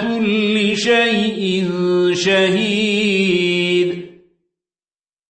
كل شيء شهيد.